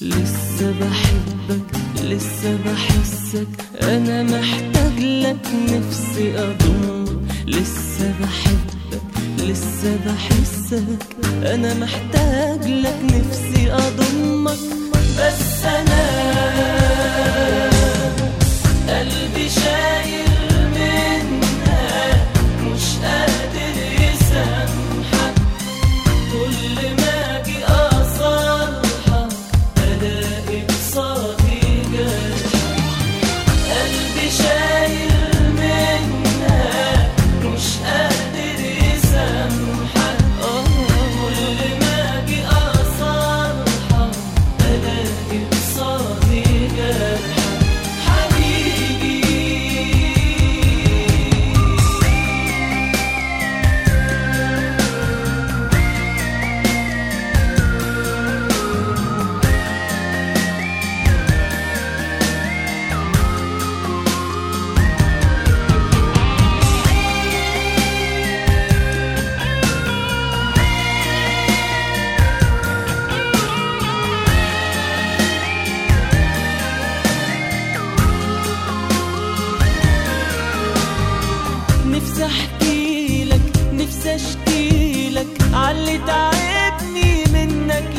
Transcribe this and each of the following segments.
لسه بحبك لسه بحسك. أنا محتاج لك نفسي اضمك لسه بحبك لسه بحسك. أنا محتاج لك نفسي احكي لك نفسي أشكي لك. عاللي تعبني منك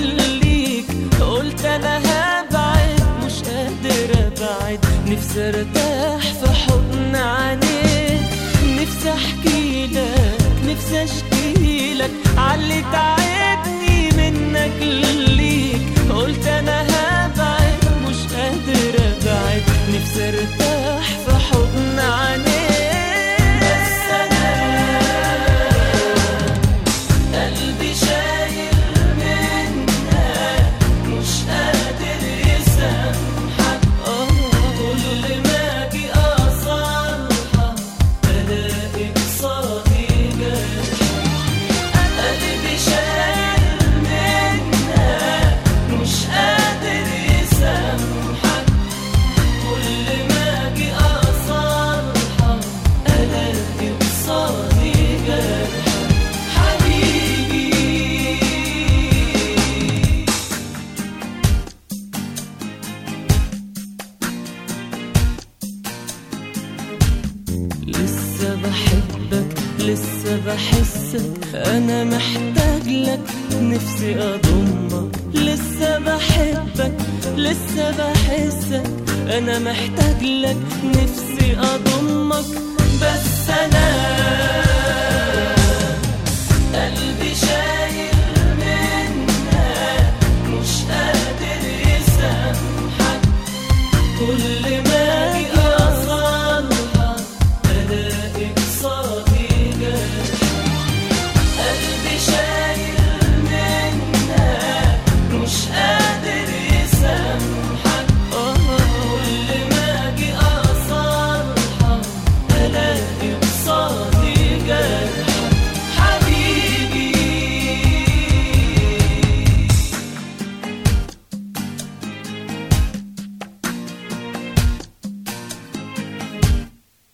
ليك قلت أنا هبعد مش قادر أبعد. نفسي أرتاح في حضن عينيك نفسي أحكي لك نفسي أشكي لك. عاللي تعبني منك ليك قلت أنا هبعد مش قادر أبعد. نفسي أرتاح بحبك لسه بحسك أنا محتاج لك. نفسي أضمك. لسه بحبك لسه بحسك أنا محتاج لك. نفسي أضمك. بس أنا قلبي شايل منها. مش قادر يسامحك. كل